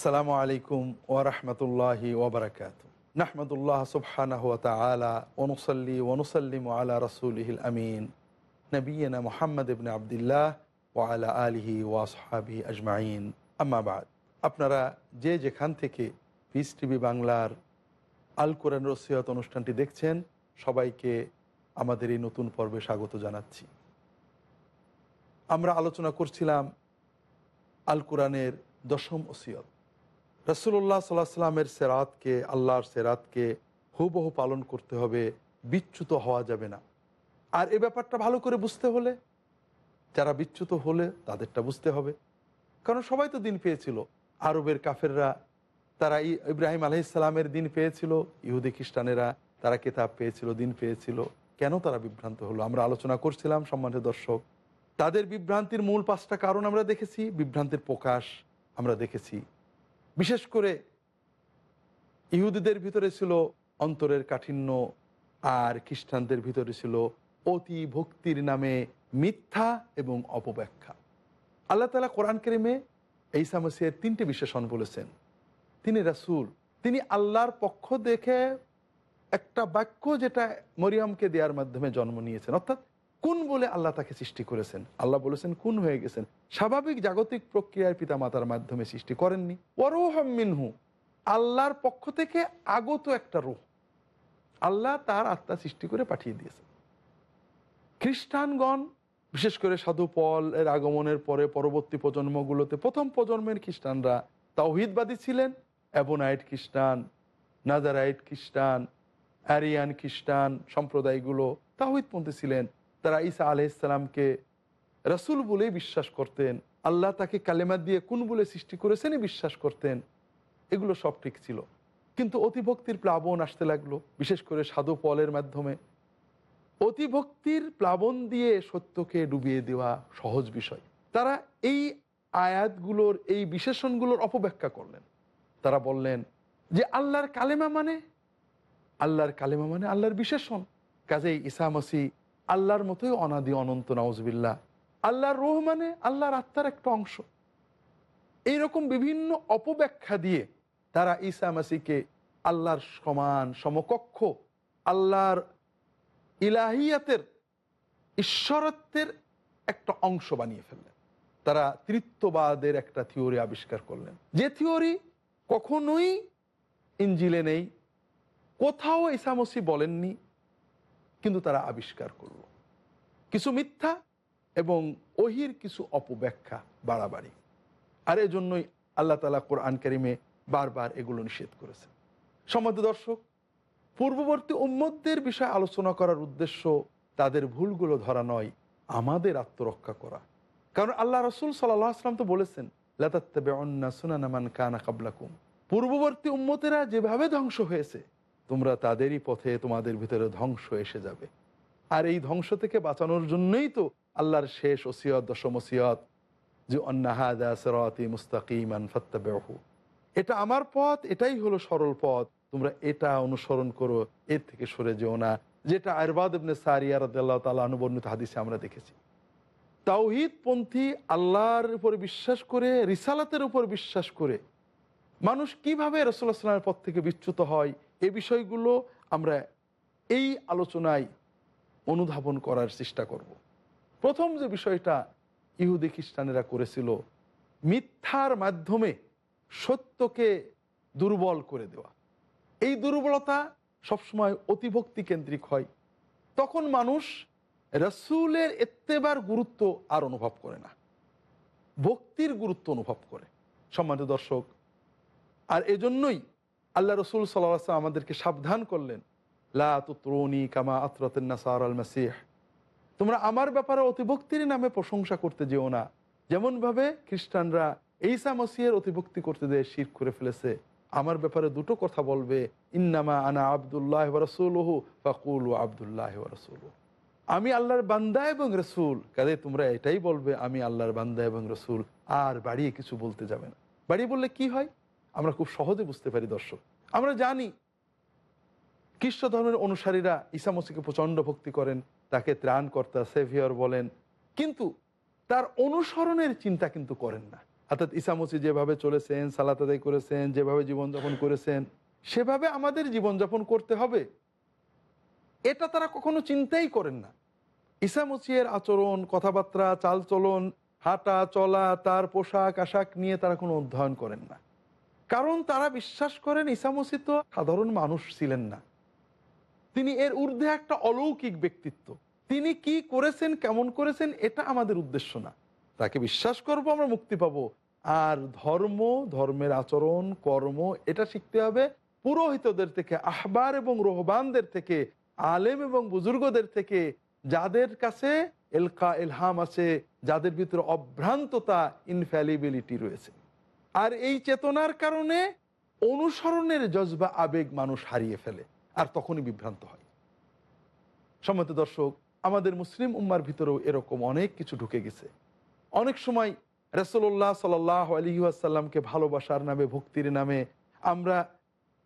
আসসালামু আলাইকুম ওরহমতুল্লাহি ওবরাকাত নাহমদুল্লাহ সুবহানাহু ওয়া তাআলা ওনুসল্লি ওনুসাল্লিম আলা রাসূলিহিল আমিন। নবিয়না মুহাম্মদ ইবনে আবদুল্লাহ ওয়া আলা আলিহি ওয়া আসহাবিহি আজমাইন। আম্মা বাদ। আপনারা যে যেখান থেকে পিস টিভি বাংলার আল কোরআন রসিয়ত অনুষ্ঠানটি দেখছেন, সবাইকে আমাদের এই নতুন পর্বে স্বাগত জানাচ্ছি। আমরা আলোচনা করছিলাম আল কোরআনের দশম ওসিয়ত। রসুল্লাহ সাল্লাহ সাল্লামের সেরাতকে, আল্লাহর সেরাতকে হুবহু পালন করতে হবে, বিচ্যুত হওয়া যাবে না। আর এ ব্যাপারটা ভালো করে বুঝতে হলে, যারা বিচ্যুত হলে তাদেরটা বুঝতে হবে। কারণ সবাই তো দিন পেয়েছিল। আরবের কাফেররা, তারা ইব্রাহিম আলহিসাল্লামের দিন পেয়েছিল, ইহুদি খ্রিস্টানেরা, তারা কেতাব পেয়েছিল, দিন পেয়েছিল। কেন তারা বিভ্রান্ত হলো? আমরা আলোচনা করছিলাম, সম্মানিত দর্শক। তাদের বিভ্রান্তির মূল পাঁচটা কারণ আমরা দেখেছি, বিভ্রান্তির প্রকাশ আমরা দেখেছি। বিশেষ করে ইহুদিদের ভিতরে ছিল অন্তরের কাঠিন্য আর খ্রিস্টানদের ভিতরে ছিল অতি ভক্তির নামে মিথ্যা এবং অপব্যাখ্যা। আল্লাহ তালা কোরআন কেরিমে এই সামসিয়ার তিনটে বিশেষণ বলেছেন। তিনি রাসূল, তিনি আল্লাহর পক্ষ দেখে একটা বাক্য যেটা মরিয়মকে দেওয়ার মাধ্যমে জন্ম নিয়েছেন। অর্থাৎ কোন বলে আল্লাহ তাকে সৃষ্টি করেছেন? আল্লাহ বলেছেন, কোন হয়ে গেছেন? স্বাভাবিক জাগতিক প্রক্রিয়ার পিতামাতার মাধ্যমে সৃষ্টি করেননি। মিনহু। আল্লাহর পক্ষ থেকে আগত একটা রূহ। আল্লাহ তার আত্মা সৃষ্টি করে পাঠিয়ে দিয়েছেন। খ্রিস্টানগণ, বিশেষ করে সাধু পল এর আগমনের পরে পরবর্তী প্রজন্মগুলোতে প্রথম প্রজন্মের খ্রিস্টানরা তাওহিদবাদী ছিলেন। অ্যাবোনাইট খ্রিস্টান, নাজারাইট খ্রিস্টান, অ্যারিয়ান খ্রিস্টান সম্প্রদায়গুলো তাওহিদপন্থী ছিলেন। তারা ঈসা আলহিসামকে রসুল বলেই বিশ্বাস করতেন, আল্লাহ তাকে কালেমা দিয়ে কোন বলে সৃষ্টি করেছেনই বিশ্বাস করতেন, এগুলো সব ঠিক ছিল। কিন্তু অতিভক্তির প্লাবন আসতে লাগল, বিশেষ করে সাধু পলের মাধ্যমে। অতিভক্তির প্লাবন দিয়ে সত্যকে ডুবিয়ে দেওয়া সহজ বিষয়। তারা এই আয়াতগুলোর, এই বিশেষণগুলোর অপব্যাখ্যা করলেন। তারা বললেন যে আল্লাহর কালেমা মানে? আল্লাহর কালেমা মানে আল্লাহর বিশেষণ। কাজেই ইসা মসি আল্লাহর মতোই অনাদি অনন্ত নওয়াজবিল্লা আল্লাহর রোহ মানে আল্লাহর আত্মার একটা অংশ। এইরকম বিভিন্ন অপব্যাখ্যা দিয়ে তারা ঈসা মাসিকে আল্লাহর সমান, সমকক্ষ, আল্লাহর ইলাহিয়াতের, ঈশ্বরত্বের একটা অংশ বানিয়ে ফেললেন। তারা তৃত্ববাদের একটা থিওরি আবিষ্কার করলেন। যে থিওরি কখনোই ইঞ্জিলে নেই, কোথাও ইসামসি বলেননি কিন্তু তারা আবিষ্কার করল। কিছু মিথ্যা এবং ওহির কিছু অপব্যাখ্যা বাড়াবাড়ি। আর এজন্যই আল্লাহ তালা কোরআন কারিমে বারবার এগুলো নিষেধ করেছেন। সমাজ দর্শক, পূর্ববর্তী উম্মতদের বিষয়ে আলোচনা করার উদ্দেশ্য তাদের ভুলগুলো ধরা নয়, আমাদের আত্মরক্ষা করা। কারণ আল্লাহ রসুল সাল্লাহ আসলাম তো বলেছেন লাতাত্তাবে অন্না সুনানামান কানা কাবলাকুম। পূর্ববর্তী উম্মতেরা যেভাবে ধ্বংস হয়েছে তোমরা তাদেরই পথে তোমাদের ভিতরে ধ্বংস এসে যাবে। আর এই ধ্বংস থেকে বাঁচানোর জন্যই তো আল্লাহর শেষ ওসিয়ত, দশম ওসিয়ত, যে অন্নাহাদা সরাতি মুস্তাকিমান ফত্তাবেহু এটা আমার পথ, এটাই হলো সরল পথ। তোমরা এটা অনুসরণ করো, এর থেকে সরে যেও না। যেটা আয়রবাদ ইবনে সারিয়া রাদিয়াল্লাহু তাআলা অনুবর্ণিত হাদিসে আমরা দেখেছি। তাওহিদ পন্থী আল্লাহর উপর বিশ্বাস করে, রিসালাতের উপর বিশ্বাস করে মানুষ কীভাবে রসুল্লাহ সাল্লামের পথ থেকে বিচ্যুত হয় এই বিষয়গুলো আমরা এই আলোচনায় অনুধাবন করার চেষ্টা করব। প্রথম যে বিষয়টা ইহুদি খ্রিস্টানেরা করেছিল, মিথ্যার মাধ্যমে সত্যকে দুর্বল করে দেওয়া। এই দুর্বলতা সবসময় অতিভক্তি কেন্দ্রিক হয়। তখন মানুষ রসুলের এত্তেবার গুরুত্ব আর অনুভব করে না। ভক্তির গুরুত্ব অনুভব করে। সম্মানিত দর্শক, আর এজন্যই আল্লাহ রসুল সাল্লাম আমাদেরকে সাবধান করলেন, লা কামা আতরাতেন নাসার আল মাসিহ। তোমরা আমার ব্যাপারে অতিভক্তির নামে প্রশংসা করতে যেও না। যেমনভাবে খ্রিস্টানরা এইসা মসিহের অতিভক্তি করতে দিয়ে শির করে ফেলেছে। আমার ব্যাপারে দুটো কথা বলবে, ইন্নামা আনা আবদুল্লাহ রসুলহু ফাকুল আবদুল্লাহ রসুল আমি আল্লাহর বান্দা এবং রসুল। কাজে তোমরা এটাই বলবে, আমি আল্লাহর বান্দা এবং রসুল। আর বাড়িয়ে কিছু বলতে যাবে না। বাড়িয়ে বললে কি হয়? আমরা খুব সহজে বুঝতে পারি, দর্শক। আমরা জানি খ্রিস্ট ধর্মের অনুসারীরা ঈসা মসিকে প্রচণ্ড ভক্তি করেন, তাকে ত্রাণকর্তা সেভিয়র বলেন, কিন্তু তার অনুসরণের চিন্তা কিন্তু করেন না। অর্থাৎ ঈসা মসি যেভাবে চলেছেন, সালাত আদায় করেছেন, যেভাবে জীবনযাপন করেছেন, সেভাবে আমাদের জীবনযাপন করতে হবে। এটা তারা কখনো চিন্তাই করেন না। ঈসা মসিহের আচরণ, কথাবার্তা, চালচলন, হাঁটা, চলা, তার পোশাক, আশাক নিয়ে তারা কোনো অধ্যয়ন করেন না। কারণ তারা বিশ্বাস করেন ঈসা মসিহ তো সাধারণ মানুষ ছিলেন না। তিনি এর ঊর্ধ্বে একটা অলৌকিক ব্যক্তিত্ব। তিনি কি করেছেন, কেমন করেছেন, এটা আমাদের উদ্দেশ্য না। তাকে বিশ্বাস করব, আমরা মুক্তি পাব। আর ধর্ম, ধর্মের আচরণ, কর্ম, এটা শিখতে হবে পুরোহিতদের থেকে, আহবার এবং রোহবানদের থেকে, আলেম এবং বুজুর্গদের থেকে, যাদের কাছে এলকা এলহাম আছে, যাদের ভিতরে অভ্রান্ততা ইনফ্যালিবিলিটি রয়েছে। আর এই চেতনার কারণে অনুসরণের জজবা আবেগ মানুষ হারিয়ে ফেলে, আর তখনই বিভ্রান্ত হয়। সম্মত দর্শক, আমাদের মুসলিম উম্মার ভিতরেও এরকম অনেক কিছু ঢুকে গেছে। অনেক সময় রসল্লাহ সাল আলী আসাল্লামকে ভালোবাসার নামে, ভক্তির নামে আমরা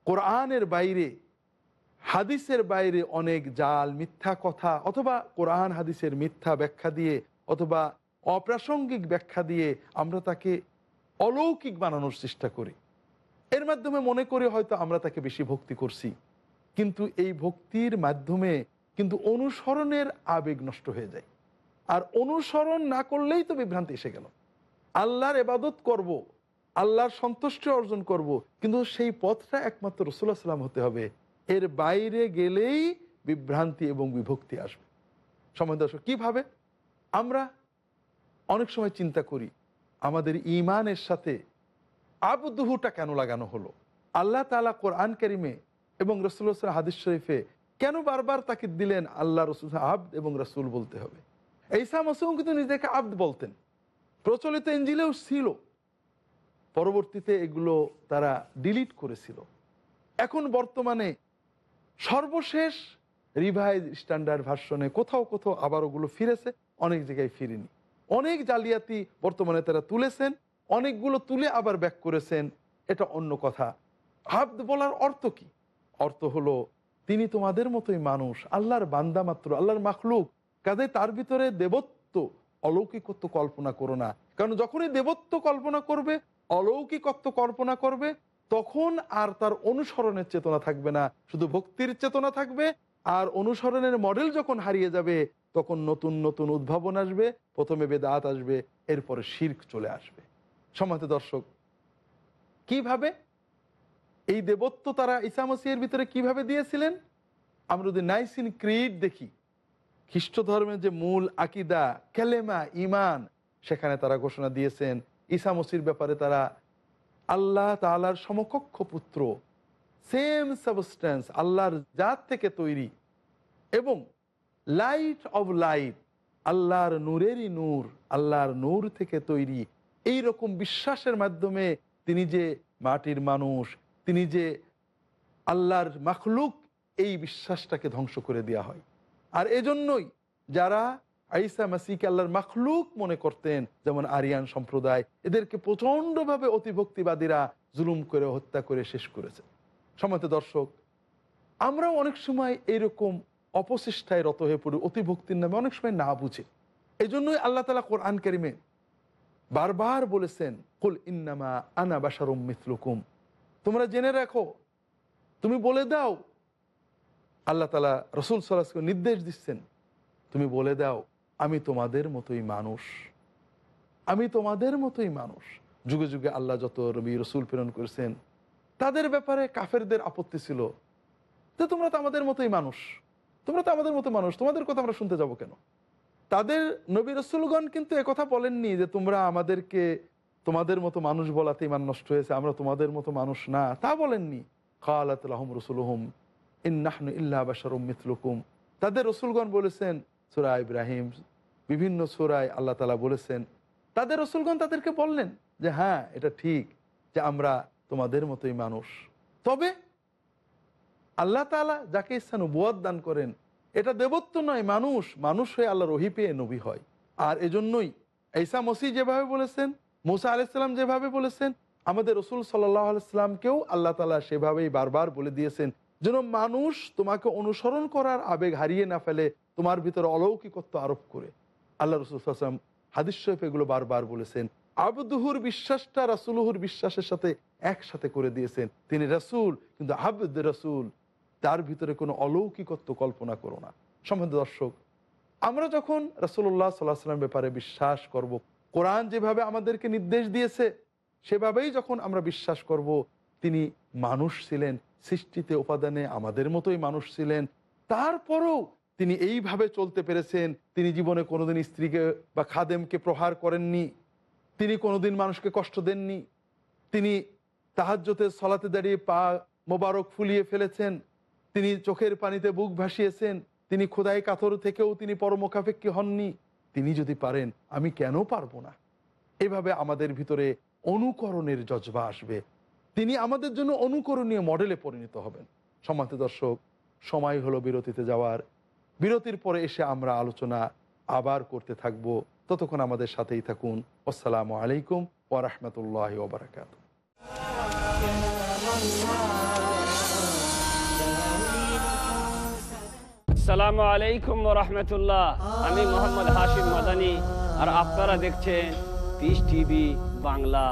কোরআনের বাইরে, হাদিসের বাইরে অনেক জাল, মিথ্যা কথা অথবা কোরআন হাদিসের মিথ্যা ব্যাখ্যা দিয়ে অথবা অপ্রাসঙ্গিক ব্যাখ্যা দিয়ে আমরা তাকে অলৌকিক বানানোর চেষ্টা করি। এর মাধ্যমে মনে করে হয়তো আমরা তাকে বেশি ভক্তি করছি। কিন্তু এই ভক্তির মাধ্যমে কিন্তু অনুসরণের আবেগ নষ্ট হয়ে যায়। আর অনুসরণ না করলেই তো বিভ্রান্তি এসে গেল। আল্লাহর এবাদত করব। আল্লাহর সন্তুষ্টি অর্জন করব। কিন্তু সেই পথটা একমাত্র রসুল্লাহ সাল্লাম হতে হবে। এর বাইরে গেলেই বিভ্রান্তি এবং বিভক্তি আসবে। সময় দর্শক, কীভাবে? আমরা অনেক সময় চিন্তা করি আমাদের ইমানের সাথে আবদুহুটা কেন লাগানো হলো? আল্লাহ তালা কোরআন কারিমে এবং রসুল্লাহ হাদিস শরীফে কেন বারবার তাকে দিলেন আল্লাহ রসুল আব্দ এবং রসুল বলতে হবে? এইসা মাসুম কিন্তু নিজেকে আব্দ বলতেন। প্রচলিত এঞ্জিলেও ছিল। পরবর্তীতে এগুলো তারা ডিলিট করেছিল। এখন বর্তমানে সর্বশেষ রিভাইজ স্ট্যান্ডার্ড ভার্সনে কোথাও কোথাও আবার ওগুলো ফিরেছে, অনেক জায়গায় ফিরেনি। অনেক জালিয়াতি বর্তমানে তারা তুলেছেন, অনেকগুলো তুলে আবার ব্যাক করেছেন, এটা অন্য কথা। আব্দ বলার অর্থ কি? অর্থ হলো, তিনি তোমাদের মতোই মানুষ, আল্লাহর বান্দা মাত্র, আল্লাহর মাখলুক। কাজে তার ভিতরে দেবত্ব, অলৌকিকত্ব কল্পনা করো না। কারণ যখনই দেবত্ব কল্পনা করবে, অলৌকিকত্ব কল্পনা করবে, তখন আর তার অনুসরণের চেতনা থাকবে না। শুধু ভক্তির চেতনা থাকবে, আর অনুসরণের মডেল যখন হারিয়ে যাবে তখন নতুন নতুন উদ্ভাবন আসবে, প্রথমে বেদাত আসবে, এরপরে শির্ক চলে আসবে। সমাজ দর্শক, কীভাবে? এই দেবত্ব তারা ইসামসিয়ের ভিতরে কীভাবে দিয়েছিলেন? আমরা যদি নাইসিন ক্রিড দেখি খ্রিস্ট ধর্মের যে মূল আকিদা, কেলেমা ইমান সেখানে তারা ঘোষণা দিয়েছেন ইসামসির ব্যাপারে তারা আল্লাহ তালার সমকক্ষ পুত্র সেম সাবস্টেন্স আল্লাহর জাত থেকে তৈরি। এবং লাইট অব লাইট আল্লাহর নূরেরই নূর, আল্লাহর নূর থেকে তৈরি। এই রকম বিশ্বাসের মাধ্যমে তিনি যে মাটির মানুষ, তিনি যে আল্লাহর মাখলুক, এই বিশ্বাসটাকে ধ্বংস করে দেওয়া হয়। আর এজন্যই যারা আইসা মাসিকে আল্লাহর মাখলুক মনে করতেন, যেমন আরিয়ান সম্প্রদায়, এদেরকে প্রচণ্ডভাবে অতিভক্তিবাদীরা জুলুম করে হত্যা করে শেষ করেছে। সমত দর্শক, আমরাও অনেক সময় এইরকম অপচেষ্টায় রত হয়ে পড়ি অতিভক্তির নামে অনেক সময় না বুঝে। এই জন্যই আল্লাহ তালা কোরআন কেরিমে বারবার বলেছেন, কুল ইন্নামা আনা বাসারুম মিথলুকুম তোমরা জেনে রাখো, তুমি বলে দাও, আল্লাহ তালা রসুল সাল্লাহকে নির্দেশ দিচ্ছেন, তুমি বলে দাও, আমি তোমাদের মতোই মানুষ। আমি তোমাদের মতোই মানুষ। যুগে যুগে আল্লাহ যত রবি রসুল প্রেরণ করেছেন, তাদের ব্যাপারে কাফেরদের আপত্তি ছিল যে তোমরা তো আমাদের মতোই মানুষ। তোমরা তো আমাদের মতো মানুষ, তোমাদের কথা আমরা শুনতে যাব কেন? তাদের নবী রসুলগণ কিন্তু একথা বলেননি যে তোমরা আমাদেরকে তোমাদের মতো মানুষ বলাতে ইমান নষ্ট হয়েছে, আমরা তোমাদের মতো মানুষ না, তা বলেননি। কালাত আলহম রসুলহম ইন্নাহনু ইল্লা তাদের রসুলগণ বলেছেন, সুরা ইব্রাহিম, বিভিন্ন সুরায় আল্লাহ তালা বলেছেন, তাদের রসুলগণ তাদেরকে বললেন যে হ্যাঁ এটা ঠিক যে আমরা তোমাদের মতোই মানুষ। তবে আল্লাহ তালা যাকে ইচ্ছা নবুয়াদ দান করেন, এটা দেবত্ব নয়, মানুষ। মানুষ হয়ে আল্লাহ রহি পেয়ে নবী হয়। আর এজন্যই ঈসা মসি যেভাবে বলেছেন, মুসা আলাইসাল্লাম যেভাবে বলেছেন, আমাদের রসুল সাল্লাহ আলাইস্লামকেও আল্লাহ তালা সেভাবেই বারবার বলে দিয়েছেন, যেন মানুষ তোমাকে অনুসরণ করার আবেগ হারিয়ে না ফেলে, তোমার ভিতরে অলৌকিকত্ব আরোপ করে। আল্লাহ রসুল আসলাম হাদিস শরীফ এগুলো বারবার বলেছেন। আবদুহুর বিশ্বাসটা রাসুলহুর বিশ্বাসের সাথে একসাথে করে দিয়েছেন। তিনি রাসুল, কিন্তু আবদ রাসুল। তার ভিতরে কোনো অলৌকিকত্ব কল্পনা করো না সম্বন্ধ দর্শক, আমরা যখন রাসুল্লাহ সাল্লাহ সাল্লাম ব্যাপারে বিশ্বাস করব। কোরআন যেভাবে আমাদেরকে নির্দেশ দিয়েছে, সেভাবেই যখন আমরা বিশ্বাস করব, তিনি মানুষ ছিলেন, সৃষ্টিতে উপাদানে আমাদের মতোই মানুষ ছিলেন, তারপরেও তিনি এইভাবে চলতে পেরেছেন, তিনি জীবনে কোনোদিন স্ত্রীকে বা খাদেমকে প্রহার করেননি, তিনি কোনোদিন মানুষকে কষ্ট দেননি, তিনি তাহাজ্যতে সলাতে দাঁড়িয়ে পা মোবারক ফুলিয়ে ফেলেছেন তিনি চোখের পানিতে বুক ভাসিয়েছেন, তিনি খোদাই কাতর থেকেও তিনি পরমুখাপেক্ষী হননি। তিনি যদি পারেন, আমি কেন পারব না? এভাবে আমাদের ভিতরে অনুকরণের জজবা আসবে। তিনি আমাদের জন্য অনুকরণীয় মডেলে পরিণত হবেন। সমাজ দর্শক, সময় হলো বিরতিতে যাওয়ার। বিরতির পরে এসে আমরা আলোচনা আবার করতে থাকব। ততক্ষণ আমাদের সাথেই থাকুন। আসসালামু আলাইকুম ওরহমতুল্লাহ ওবরাকাত আসসালামু আলাইকুম রহমতুল্লাহ আমি মোহাম্মদ হাশিম মাদানি আর আপনারা দেখছেন Peace TV Bangla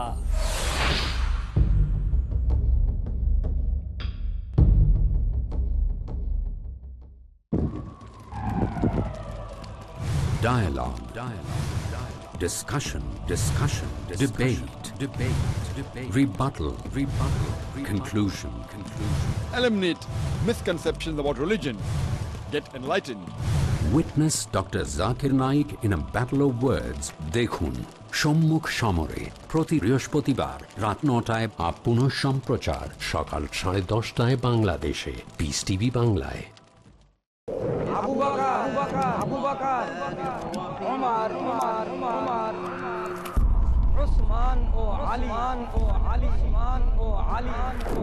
Dialogue. Dialogue. Dialogue. Discussion. Discussion. Debate. Debate. Debate. Rebuttal. Rebuttal. Conclusion. Conclusion. Eliminate misconceptions about religion. Get enlightened. Witness Dr. Zakir Naik in a battle of words. দেখুন সম্মুখ সমরে প্রতি বৃহস্পতিবার রাত নটায় বা পুনঃ সম্প্রচার সকাল সাড়ে দশটায় বাংলাদেশে পিস টিভি বাংলায় উসমান ও আলিমান ও আলিমান ও আলী ও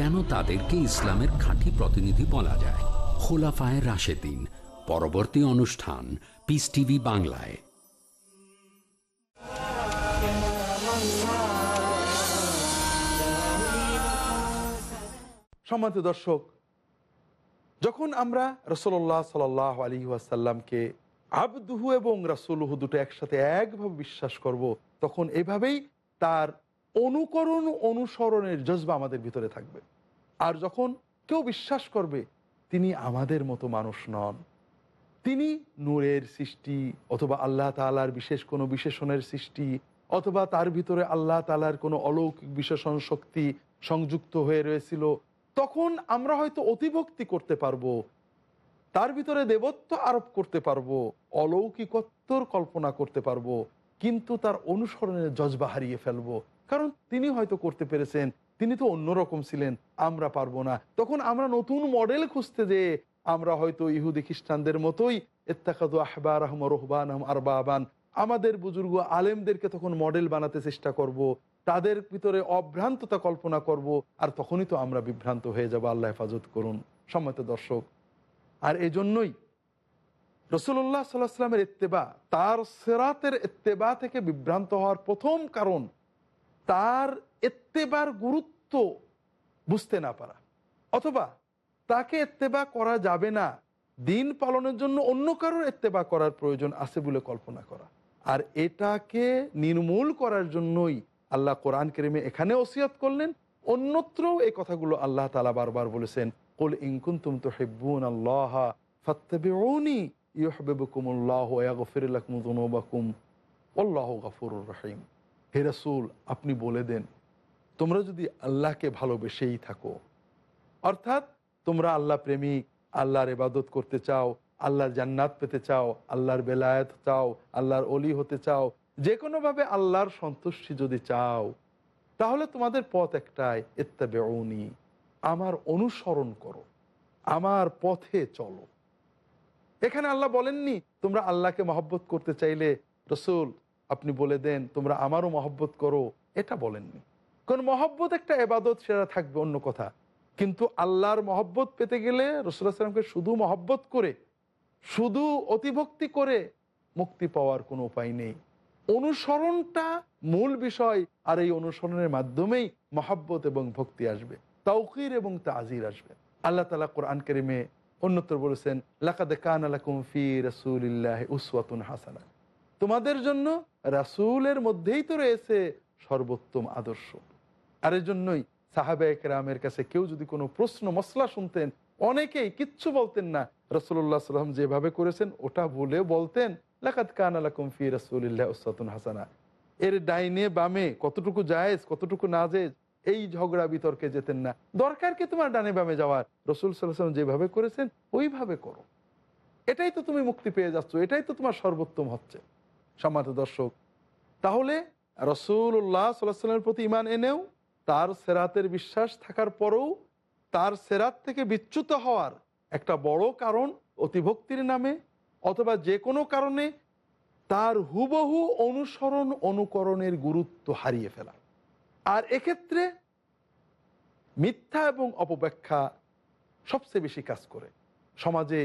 কেন তাদেরকে ইসলামের খাঁটি প্রতিনিধি বলা যায়? খোলাফায় রাশেদিন, পরবর্তী অনুষ্ঠান, পিস টিভি বাংলায়। সম্মানিত দর্শক, যখন আমরা রসল্লাহ সাল আলী ওয়াসাল্লামকে আবদুহু এবং রাসুলহু দুটো একসাথে একভাবে বিশ্বাস করব, তখন এভাবেই তার অনুকরণ অনুসরণের জজবা আমাদের ভিতরে থাকবে। আর যখন কেউ বিশ্বাস করবে, তিনি আমাদের মতো মানুষ নন। তিনি নূরের সৃষ্টি অথবা আল্লাহ তালার বিশেষ কোনো বিশেষণের সৃষ্টি অথবা তার ভিতরে আল্লাহ তালার কোনো অলৌকিক বিশেষণ শক্তি সংযুক্ত হয়ে রয়েছিল, তখন আমরা হয়তো অতিভক্তি করতে পারব, তার ভিতরে দেবত্ব আরোপ করতে পারব, অলৌকিকত্বর কল্পনা করতে পারব, কিন্তু তার অনুসরণের জজবা হারিয়ে ফেলব। কারণ তিনি হয়তো করতে পেরেছেন, তিনি তো অন্যরকম ছিলেন, আমরা পারব না তখন আমরা নতুন মডেল খুঁজতে যে আমরা হয়তো ইহুদি খ্রিস্টানদের মতোই এত্তাকাদু আহবার আহম রহবান আহম আরবাবান, আমাদের বুজুর্গ আলেমদেরকে তখন মডেল বানাতে চেষ্টা করব। তাদের ভিতরে অভ্রান্ততা কল্পনা করব, আর তখনই তো আমরা বিভ্রান্ত হয়ে যাব, আল্লাহ হেফাজত করুন সম্মত দর্শক, আর এজন্যই রসুল্লাহ সাল্লাহ সাল্লামের ইত্তেবা, তার সেরাতের ইত্তেবা থেকে বিভ্রান্ত হওয়ার প্রথম কারণ তার এত্তেবার গুরুত্ব বুঝতে না পারা। অথবা তাকে এত্তেবা করা যাবে না। দিন পালনের জন্য অন্য কারোর এত্তেবা করার প্রয়োজন আছে বলে কল্পনা করা। আর এটাকে নির্মূল করার জন্যই আল্লাহ কোরআন কেরিমে এখানে ওসিয়ত করলেন। অন্যত্রও এই কথাগুলো আল্লাহ তালা বারবার বলেছেন, কুল ইনকুন তুম তো হেব্বুন আল্লাহ ফাত্তাবিউনি ইউহবিবকুমুল্লাহ ওয়াগফির লাকুম যুনুবাকুম। আল্লাহ গফুরুর রহিম। হে রাসূল, আপনি বলে দেন, তোমরা যদি আল্লাহকে ভালোবেসেই থাকো, অর্থাৎ তোমরা আল্লাহ প্রেমিক, আল্লাহর ইবাদত করতে চাও, আল্লাহর জান্নাত পেতে চাও, আল্লাহর বেলায়েত চাও, আল্লাহর অলি হতে চাও যে কোনোভাবে আল্লাহর সন্তুষ্টি যদি চাও, তাহলে তোমাদের পথ একটাই এত্তাবেউনি আমার অনুসরণ করো, আমার পথে চলো। এখানে আল্লাহ বলেননি, তোমরা আল্লাহকে মহব্বত করতে চাইলে, রসুল আপনি বলে দেন, তোমরা আমারও মহব্বত করো। এটা বলেননি। কারণ মহব্বত একটা এবাদত, সেটা থাকবে অন্য কথা। কিন্তু আল্লাহর মহব্বত পেতে গেলে রসুল্লাহ সাল্লামকে শুধু মহব্বত করে, শুধু অতিভক্তি করে মুক্তি পাওয়ার কোনো উপায় নেই। অনুসরণটা মূল বিষয়, আর এই অনুসরণের মাধ্যমেই মহাব্বত এবং ভক্তি আসবে তাউকির এবং তাজির আসবে। আল্লাহ তালা কোরআন করিমে অন্যত্র বলেছেন, লাকাদে কান আলাকুম ফি রসুলিল্লাহ উসওয়াতুন হাসানা তোমাদের জন্য রাসূলের মধ্যেই তো রয়েছে সর্বোত্তম আদর্শ। আর এর জন্যই সাহাবে একরামের কাছে কেউ যদি কোনো প্রশ্ন মশলা শুনতেন, অনেকেই কিচ্ছু বলতেন না। রসুল্লাহ সাল্লাম যেভাবে করেছেন, ওটা বলে বলতেন লাকাত কান আলাকুম ফি রসুলিল্লাহ উসওয়াতুন হাসানা। এর ডাইনে, বামে কতটুকু জায়েজ, কতটুকু না জায়েজ এই ঝগড়া বিতর্কে যেতেন না। দরকার কি তোমার ডানে বামে যাওয়ার? রসুল সাল্লাম যেভাবে করেছেন, ওইভাবে করো। এটাই তো তুমি মুক্তি পেয়ে যাচ্ছ, এটাই তো তোমার সর্বোত্তম হচ্ছে। সম্মানিত দর্শক, তাহলে রসুল্লাহ সাল্লামের প্রতি ইমান এনেও তার সেরাতের বিশ্বাস থাকার পরেও তার সেরাত থেকে বিচ্যুত হওয়ার একটা বড় কারণ অতিভক্তির নামে অথবা যে কোনো কারণে তার হুবহু অনুসরণ অনুকরণের গুরুত্ব হারিয়ে ফেলা। আর এক্ষেত্রে মিথ্যা এবং অপব্যাখ্যা সবচেয়ে বেশি কাজ করে। সমাজে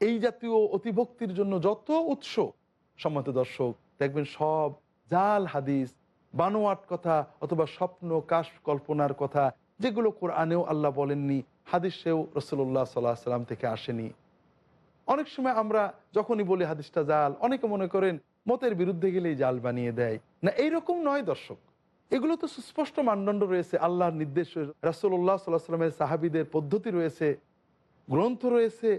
এই জাতীয় অতিভক্তির জন্য যত উৎস সম্মত দর্শক, দেখবেন সব জাল হাদিস, বানোয়াট কথা অথবা স্বপ্ন, কাশ কল্পনার কথা, যেগুলো কোরআনেও আল্লাহ বলেননি, হাদিসেও রসুল্লাহ সাল্লাহ সাল্লাম থেকে আসেনি। অনেক সময় আমরা যখনই বলি হাদিসটা জাল, অনেকে মনে করেন মতের বিরুদ্ধে গেলেই জাল বানিয়ে দেয়। না, এইরকম নয় দর্শক। এগুলো তো সুস্পষ্ট মানদণ্ড রয়েছে, আল্লাহর নির্দেশ রাসুল্লাহ সাল্লাহ সাল্লামের সাহাবিদের পদ্ধতি রয়েছে, গ্রন্থ রয়েছে,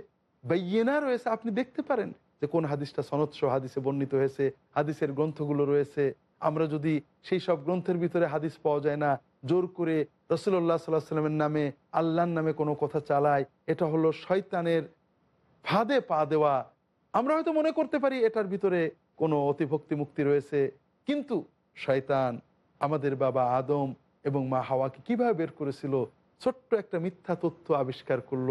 বাইয়েনা রয়েছে, আপনি দেখতে পারেন। যে কোন হাদিসটা সনৎস হাদিসে বর্ণিত হয়েছে, হাদিসের গ্রন্থগুলো রয়েছে। আমরা যদি সেই সব গ্রন্থের ভিতরে হাদিস পাওয়া যায় না, জোর করে রসুল্লাহ সাল্লাহ সাল্লামের নামে, আল্লাহর নামে কোনো কথা চালায়, এটা হলো শয়তানের ফাঁদে পা দেওয়া। আমরা হয়তো মনে করতে পারি এটার ভিতরে কোনো অতিভক্তি মুক্তি রয়েছে, কিন্তু শয়তান আমাদের বাবা আদম এবং মা হাওয়াকে কীভাবে বের করেছিল, ছোট্ট একটা মিথ্যা তথ্য আবিষ্কার করল।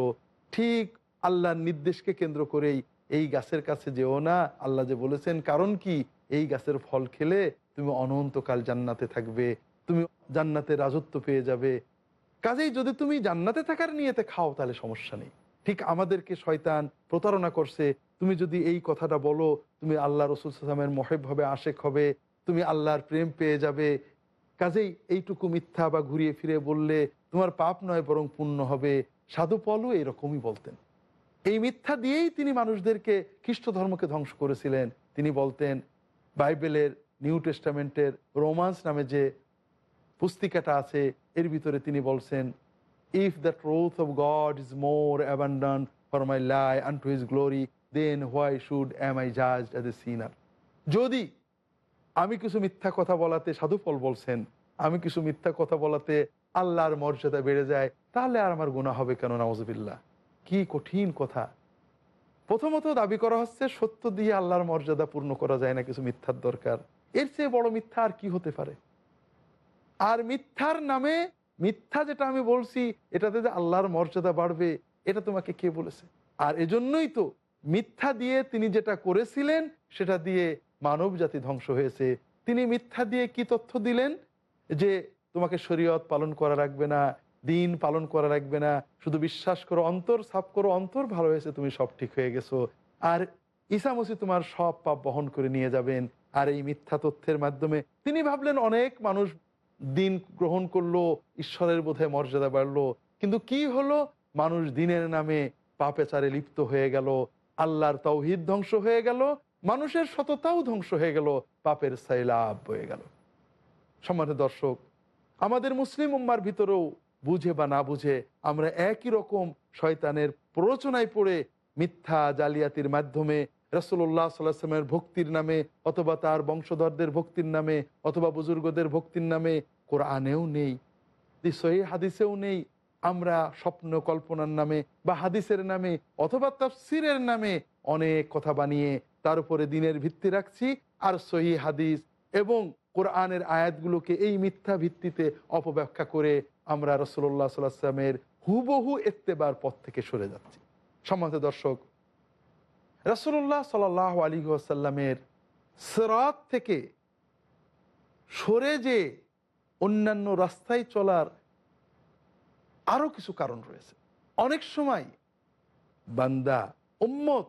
ঠিক আল্লাহর নির্দেশকে কেন্দ্র করেই এই গাছের কাছে যেও না। আল্লাহ যে বলেছেন, কারণ কি? এই গাছের ফল খেলে তুমি অনন্তকাল জান্নাতে থাকবে। তুমি জান্নাতে রাজত্ব পেয়ে যাবে। কাজেই যদি তুমি জান্নাতে থাকার নিয়েতে খাও, তাহলে সমস্যা নেই। ঠিক আমাদেরকে শয়তান প্রতারণা করছে। তুমি যদি এই কথাটা বলো, তুমি আল্লাহ রসুল সালামের মহেব হবে আশেক হবে। তুমি আল্লাহর প্রেম পেয়ে যাবে। কাজেই এইটুকু মিথ্যা বা ঘুরিয়ে ফিরে বললে তোমার পাপ নয়, বরং পুণ্য হবে। সাধু পলও এরকমই বলতেন। এই মিথ্যা দিয়েই তিনি মানুষদেরকে খ্রিস্ট ধর্মকে ধ্বংস করেছিলেন। তিনি বলতেন, বাইবেলের নিউ টেস্টামেন্টের রোমান্স নামে যে পুস্তিকাটা আছে, এর ভিতরে তিনি বলছেন if the truth of God is more abandon for my lie unto his glory then why should am I জাজ অ্যাজ এ সিনার যদি আমি কিছু মিথ্যা কথা বলাতে সাধুফল বলছেন, আমি কিছু মিথ্যা কথা বলাতে আল্লাহর মর্যাদা বেড়ে যায়, তাহলে আর আমার গুণা হবে কেন? নওয়াজবিল্লা কি কঠিন কথা। প্রথমত দাবি করা হচ্ছে, সত্য দিয়ে আল্লাহর মর্যাদা পূর্ণ করা যায় না কিছু মিথ্যার দরকার। এর চেয়ে বড় মিথ্যা আর কি হতে পারে? আর মিথ্যার নামে, মিথ্যা যেটা আমি বলছি, এটাতে যে আল্লাহর মর্যাদা বাড়বে, এটা তোমাকে কে বলেছে? আর এজন্যই তো মিথ্যা দিয়ে তিনি যেটা করেছিলেন, সেটা দিয়ে মানব জাতি ধ্বংস হয়েছে। তিনি মিথ্যা দিয়ে কি তথ্য দিলেন? যে তোমাকে শরীয়ত পালন করা রাখবে না দিন পালন করা রাখবে না। শুধু বিশ্বাস করো, অন্তর সাফ করো, অন্তর ভালো হয়েছে, তুমি সব ঠিক হয়ে গেছো। আর ঈসা মসি তোমার সব পাপ বহন করে নিয়ে যাবেন। আর এই মিথ্যা তথ্যের মাধ্যমে তিনি ভাবলেন অনেক মানুষ দিন গ্রহণ করল, ঈশ্বরের বোধে মর্যাদা বাড়লো। কিন্তু কি হলো? মানুষ দিনের নামে পাপেচারে লিপ্ত হয়ে গেল। আল্লাহর তৌহিদ ধ্বংস হয়ে গেল। মানুষের সততাও ধ্বংস হয়ে গেল। পাপের সাইলাভ হয়ে গেল। সম্মানিত দর্শক, আমাদের মুসলিম উম্মার ভিতরেও বুঝে বা না বুঝে, আমরা একই রকম শয়তানের প্ররোচনায় পড়ে মিথ্যা জালিয়াতির মাধ্যমে রসুল্লাহ সাল্লামের ভক্তির নামে অথবা তার বংশধরদের ভক্তির নামে অথবা বুজুর্গদের ভক্তির নামে কোরআনেও নেই সহি হাদিসেও নেই। আমরা স্বপ্ন কল্পনার নামে বা হাদিসের নামে অথবা তাফসিরের নামে অনেক কথা বানিয়ে তার উপরে দিনের ভিত্তি রাখছি আর সহি হাদিস এবং কোরআনের আয়াতগুলোকে এই মিথ্যা ভিত্তিতে অপব্যাখ্যা করে আমরা রসুল্লাহ সাল্লামের হুবহু এত্তেবার পথ থেকে সরে যাচ্ছি। সম্মানিত দর্শক রসুল্লাহ সাল আলী আসাল্লামের সেরাত থেকে সরে যে অন্যান্য রাস্তায় চলার আরও কিছু কারণ রয়েছে। অনেক সময় বান্দা, উম্মত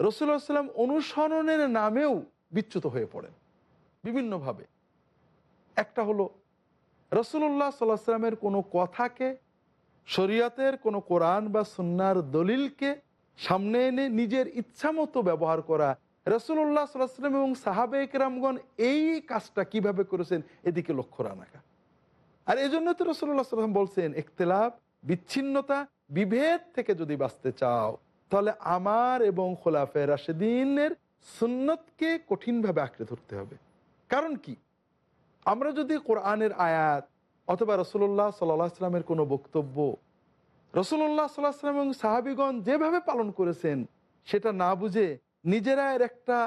রসুল্লাহ সাল্লাম অনুসরণের নামেও বিচ্যুত হয়ে পড়েন। বিভিন্নভাবে। একটা হলো রসুল্লাহ সাল্লাহ সাল্লামের কোনো কথাকে, শরীয়তের কোনো কোরআন বা সুন্নার দলিলকে সামনে এনে নিজের ইচ্ছা মতো ব্যবহার করা রসুল্লাহ সাল্লাম এবং সাহাবে রামগণ এই কাজটা কীভাবে করেছেন এদিকে লক্ষ্য রাখা। আর এই জন্য তো রসুল্লাহ সাল্লাম বলছেন, ইখতলাফ, বিচ্ছিন্নতা, বিভেদ থেকে যদি বাঁচতে চাও, তাহলে আমার এবং খোলাফে রাশেদিনের সুন্নতকে কঠিনভাবে আঁকড়ে ধরতে হবে। কারণ কি? আমরা যদি কোরআনের আয়াত অথবা রসুল্লাহ সাল্লাহ সাল্লামের কোনো বক্তব্য রসুল্লাহ সাল্লাহ সাল্লাম এবং সাহাবিগণ যেভাবে পালন করেছেন, সেটা না বুঝে নিজেরা এর একটা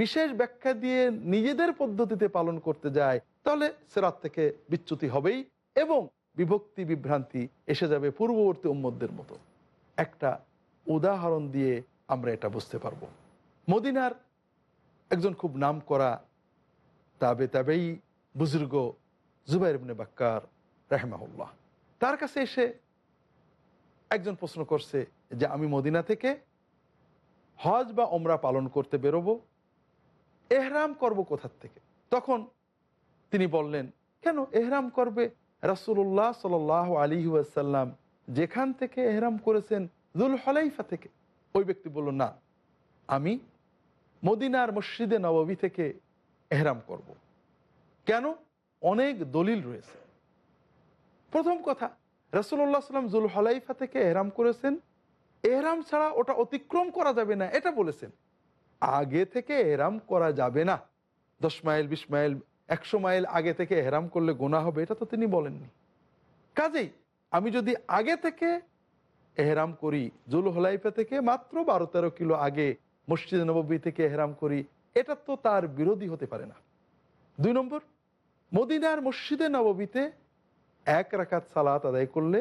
বিশেষ ব্যাখ্যা দিয়ে নিজেদের পদ্ধতিতে পালন করতে যায়, তাহলে সেরাত থেকে বিচ্যুতি হবেই এবং বিভক্তি, বিভ্রান্তি এসে যাবে পূর্ববর্তী উম্মদের মতো। একটা উদাহরণ দিয়ে আমরা এটা বুঝতে পারব। মদিনার একজন খুব নাম করা তাবে তাবেই বুজুর্গ জুবাইর ইবনে বাক্কার রাহমাহুল্লাহ। তার কাছে এসে একজন প্রশ্ন করছে যে, আমি মদিনা থেকে হজ বা ওমরা পালন করতে বেরোবো, এহরাম করব কোথার থেকে? তখন তিনি বললেন, কেন? এহরাম করবে রাসুল্লাহ সাল আলী ওয়াসাল্লাম যেখান থেকে এহরাম করেছেন জুল হলাইফা থেকে। ওই ব্যক্তি বলল, না, আমি মদিনার মসজিদে নববী থেকে এহরাম করব। কেন? অনেক দলিল রয়েছে। প্রথম কথা রসুল্লাহ সাল্লাম জুল হলাইফা থেকে এহরাম করেছেন। এহরাম ছাড়া ওটা অতিক্রম করা যাবে না, এটা বলেছেন। আগে থেকে এহরাম করা যাবে না। দশ মাইল, বিশ মাইল, একশো মাইল আগে থেকে এহরাম করলে গোনা হবে, এটা তো তিনি বলেননি। কাজেই আমি যদি আগে থেকে এহরাম করি, জুল হলাইফা থেকে মাত্র বারো তেরো কিলো আগে মসজিদ নবী থেকে এহরাম করি, এটা তো তার বিরোধী হতে পারে না। দুই নম্বর মদিনার মসজিদে নববীতে এক রাকাত সালাত আদায় করলে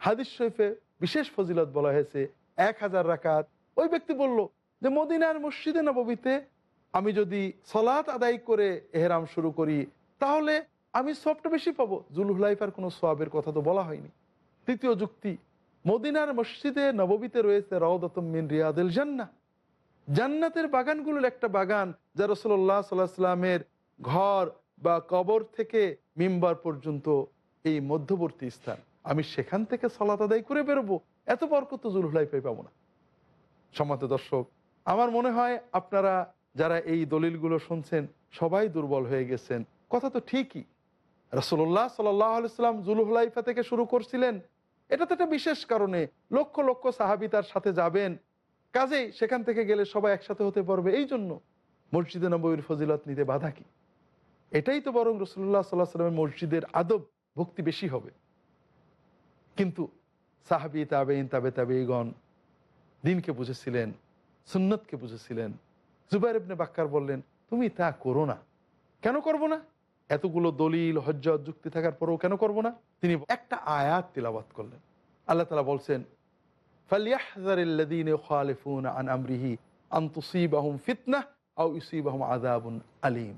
হাদিস শরীফে বিশেষ ফজিলত বলা হয়েছে, এক হাজার রাকাত। ওই ব্যক্তি বলল যে, মদিনার মসজিদে নববীতে আমি যদি সলাৎ আদায় করে এহরাম শুরু করি, তাহলে আমি সবটা বেশি পাবো। জুলহুলাইফার কোনো সোয়াবের কথা তো বলা হয়নি। তৃতীয় যুক্তি, মদিনার মসজিদে নববীতে রয়েছে রওদতম মিন রিয়াদুল জান্না জান্নাতের বাগানগুলোর একটা বাগান যা রসল্লাহ সাল্লাহ সাল্লামের ঘর বা কবর থেকে মিম্বার পর্যন্ত এই মধ্যবর্তী স্থান। আমি সেখান থেকে সলাত আদায় করে বেরোবো। এত বরকত জুলহুলাইফাই পাবো না। সম্মত দর্শক, আমার মনে হয় আপনারা যারা এই দলিলগুলো শুনছেন, সবাই দুর্বল হয়ে গেছেন। কথা তো ঠিকই। রসল্লাহ সাল্লাম জুলহুলাইফা থেকে শুরু করছিলেন। এটা তো একটা বিশেষ কারণে লক্ষ লক্ষ সাহাবি তার সাথে যাবেন। কাজেই সেখান থেকে গেলে সবাই একসাথে হতে পারবে। এই জন্য মসজিদে নবীর ফজিলত নিতে বাধা কি? এটাই তো বরং রসুল্লাহ সাল্লাহ সাল্লামের মসজিদের আদব, ভক্তি বেশি হবে। কিন্তু সাহাবি তাবেইন তাবে তাবেইগণ দিনকে বুঝেছিলেন, সুন্নতকে বুঝেছিলেন। জুবাইর ইবনে বাক্কার বললেন, তুমি তা করো না। কেন করব না? এতগুলো দলিল, হজ্জত, যুক্তি থাকার পরেও কেন করব না? তিনি একটা আয়াত তিলাবাত করলেন। আল্লাহ তালা বলছেন আন আমরিহি আন্তুসিবাহুম ফিতনা আউ ইসিবাহুম আদাবুন আলিম।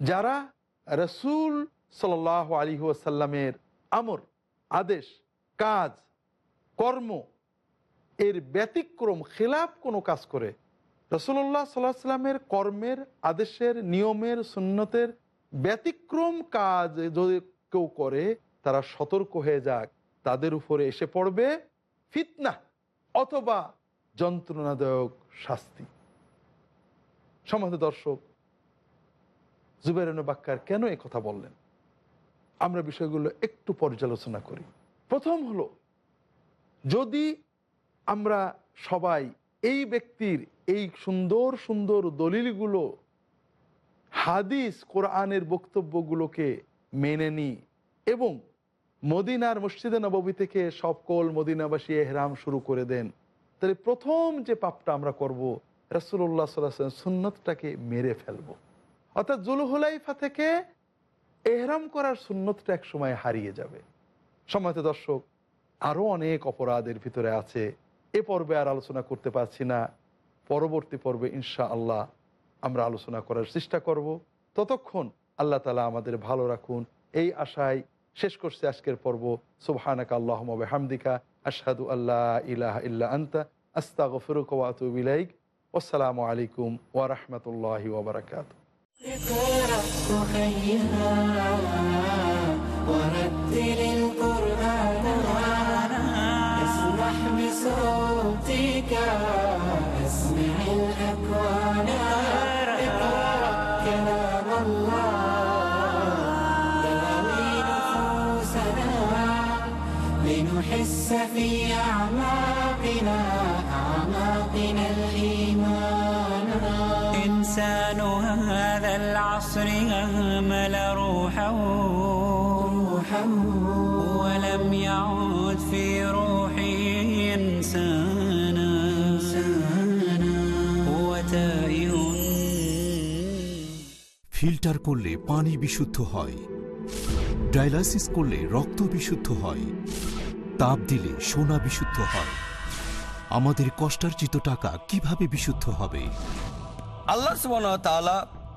যারা রসুল সাল আলী ওয়াসাল্লামের আমর, আদেশ, কাজ, কর্ম এর ব্যতিক্রম খেলাপ কোনো কাজ করে রসুল্লাহ সাল্লাহ সাল্লামের কর্মের, আদেশের, নিয়মের, সুন্নতের ব্যতিক্রম কাজ যদি কেউ করে, তারা সতর্ক হয়ে যাক। তাদের উপরে এসে পড়বে ফিতনা অথবা যন্ত্রণাদায়ক শাস্তি। সমাজ দর্শক জুবের বাক্কার কেন এ কথা বললেন? আমরা বিষয়গুলো একটু পর্যালোচনা করি। প্রথম হলো, যদি আমরা সবাই এই ব্যক্তির এই সুন্দর সুন্দর দলিলগুলো, হাদিস, কোরআনের বক্তব্যগুলোকে মেনে নিই এবং মদিনার মসজিদে নববী থেকে সকল মদিনাবাসী এহরাম শুরু করে দেন, তাহলে প্রথম যে পাপটা আমরা করব রসুল্লাহ সাল্লাম সুন্নতটাকে মেরে ফেলব। অর্থাৎ জুলহুলাইফা থেকে এহরাম করার সুন্নতটা এক সময় হারিয়ে যাবে। সময়ত দর্শক আরও অনেক অপরাধের ভিতরে আছে। এ পর্বে আর আলোচনা করতে পারছি না। পরবর্তী পর্বে ইনশা আল্লাহ আমরা আলোচনা করার চেষ্টা করব। ততক্ষণ আল্লাহ তালা আমাদের ভালো রাখুন। এই আশায় শেষ করছে আজকের পর্ব। সুবহানাকা আল্লাহ হামদিকা আশহাদু আল্লাহ ইলাহ ইল্লা আন্তা। আস্তাগফিরুকা ওয়া আতুবু ইলাইক। আসসালামু আলাইকুম ওয়া রাহমাতুল্লাহি وخيها ورتل القرآن اسمح بصوتك اسمع الأكوان اقرأ كلام الله داوي نفوسنا لنحس في أعماقنا أعماقنا الإيمان العصر أهمل روحه ولم يعد في روحه إنسانا هو تائه ফিল্টার করলে পানি বিশুদ্ধ হয় ডায়ালাইসিস করলে রক্ত বিশুদ্ধ হয় তাপ দিলে সোনা বিশুদ্ধ হয় আমাদের কষ্টার্জিত টাকা কিভাবে বিশুদ্ধ হবে আল্লাহ সুবহানাহু ওয়া তাআলা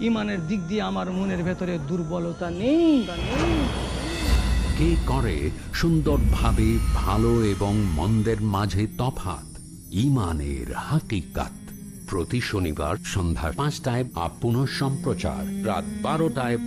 ইমানের দিক দিয়ে আমার মনের ভেতরে দুর্বলতা নেই। কে করে সুন্দরভাবে ভালো এবং মন্দের মাঝে তফাৎ? ইমানের হাকিকাত। প্রতি শনিবার সন্ধ্যা পাঁচটায় আপন সম্প্রচার রাত বারোটায়